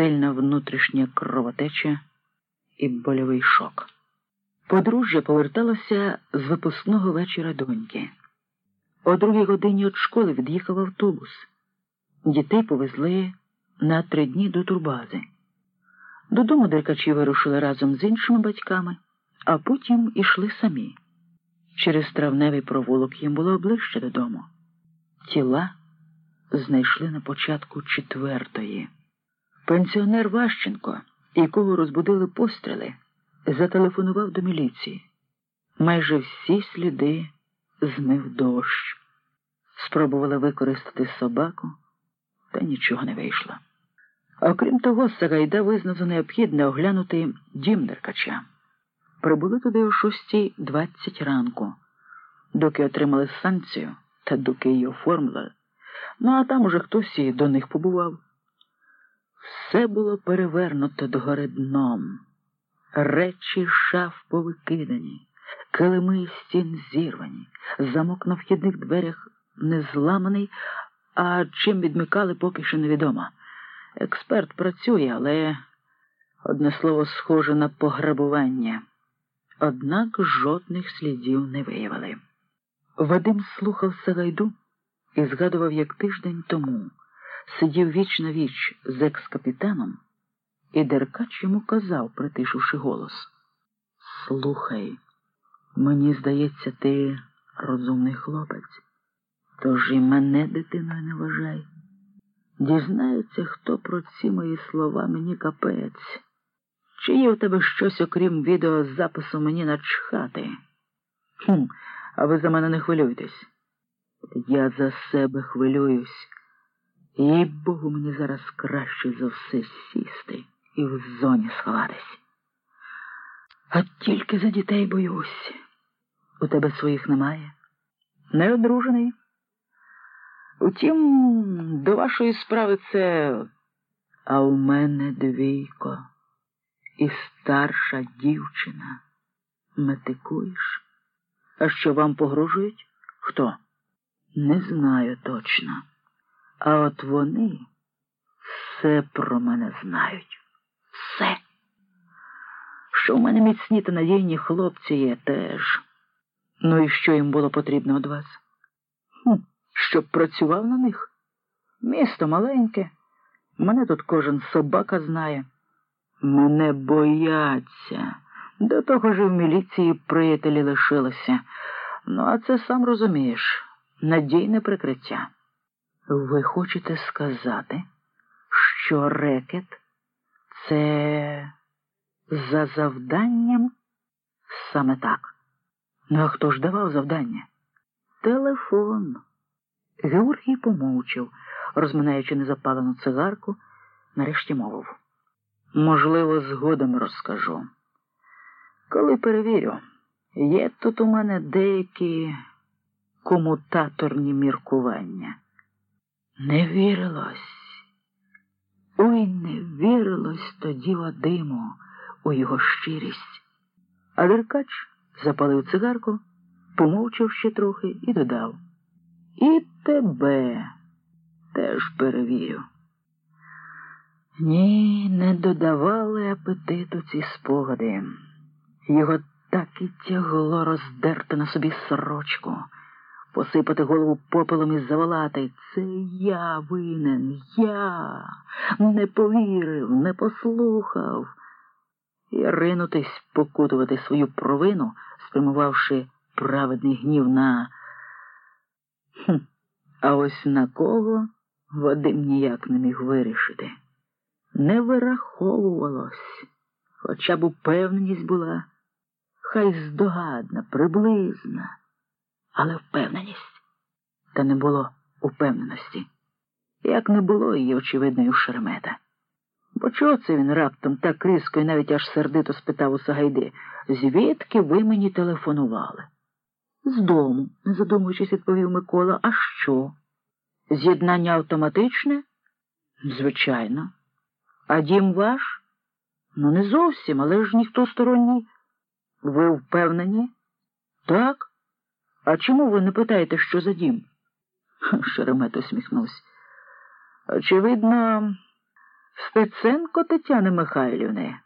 сильна внутрішня кровотеча і больовий шок. Подружжя поверталося з випускного вечора доньки. О другій годині від школи від'їхав автобус. Дітей повезли на три дні до турбази. Додому деркачі вирушили разом з іншими батьками, а потім ішли самі. Через травневий провулок їм було ближче додому. Тіла знайшли на початку четвертої. Пенсіонер Ващенко, якого розбудили постріли, зателефонував до міліції. Майже всі сліди змив дощ. Спробували використати собаку, та нічого не вийшло. Окрім того, Сагайда визнав за необхідне оглянути дім Деркача. Прибули туди о 6.20 ранку, доки отримали санкцію та доки її оформили. Ну, а там уже хтось і до них побував. Все було перевернуто догори дном. Речі шаф повикидані, килими стін зірвані, замок на вхідних дверях не зламаний, а чим відмикали, поки що невідомо. Експерт працює, але одне слово схоже на пограбування. Однак жодних слідів не виявили. Вадим слухав Сагайду і згадував, як тиждень тому сидів віч на віч з екс-капітаном, і Деркач йому казав, притишивши голос: Слухай, мені здається, ти розумний хлопець, тож і мене дитиною не вважай. Дізнається, хто про ці мої слова мені капець. Чи є у тебе щось, окрім відеозапису мені начхати? Хм, А ви за мене не хвилюйтесь. Я за себе хвилююсь. І Богу мені зараз краще за все сісти і в зоні сховатись. А тільки за дітей боюсь. У тебе своїх немає? Не одружений? Утім, до вашої справи це, а у мене двійко і старша дівчина. Метикуєш? А що вам погрожують? Хто? Не знаю точно. А от вони все про мене знають. Все. Що в мене міцні та надійні хлопці є теж. Ну і що їм було потрібно від вас? Хм, Щоб працював на них. Місто маленьке. Мене тут кожен собака знає. Мене бояться. До того ж в міліції приятелі лишилися. Ну, а це сам розумієш надійне прикриття. Ви хочете сказати, що рекет це за завданням саме так? Ну, а хто ж давав завдання? Телефон. Георгій помовчав, розминаючи незапалену цигарку, нарешті мовив. Можливо, згодом розкажу. Коли перевірю, є тут у мене деякі комутаторні міркування. Не вірилось. Ой, не вірилось тоді Вадиму у його щирість. А Деркач запалив цигарку, помовчав ще трохи і додав. І тебе теж перевірю. Ні, не додавали апетиту ці спогади. Його так і тягло роздерти на собі сорочку посипати голову попелом і заволати. Це я винен, я не повірив, не послухав. І ринутись покутувати свою провину, спрямувавши праведний гнів на. Хм, А ось на кого Вадим ніяк не міг вирішити. Не вираховувалось, хоча б упевненість була, хай здогадна, приблизна але впевненість. Та не було упевненості, як не було її очевидної шеремета. Бо чого це він раптом так різко і навіть аж сердито спитав у Сагайди, звідки ви мені телефонували? З дому, не задумуючись, відповів Микола, а що? З'єднання автоматичне? Звичайно. А дім ваш? Ну, не зовсім, але ж ніхто сторонній. Ви впевнені? Так. А чому ви не питаєте, що за дім? Шеремет усміхнувся. Очевидно, Стеценко Тетяни Михайлівни.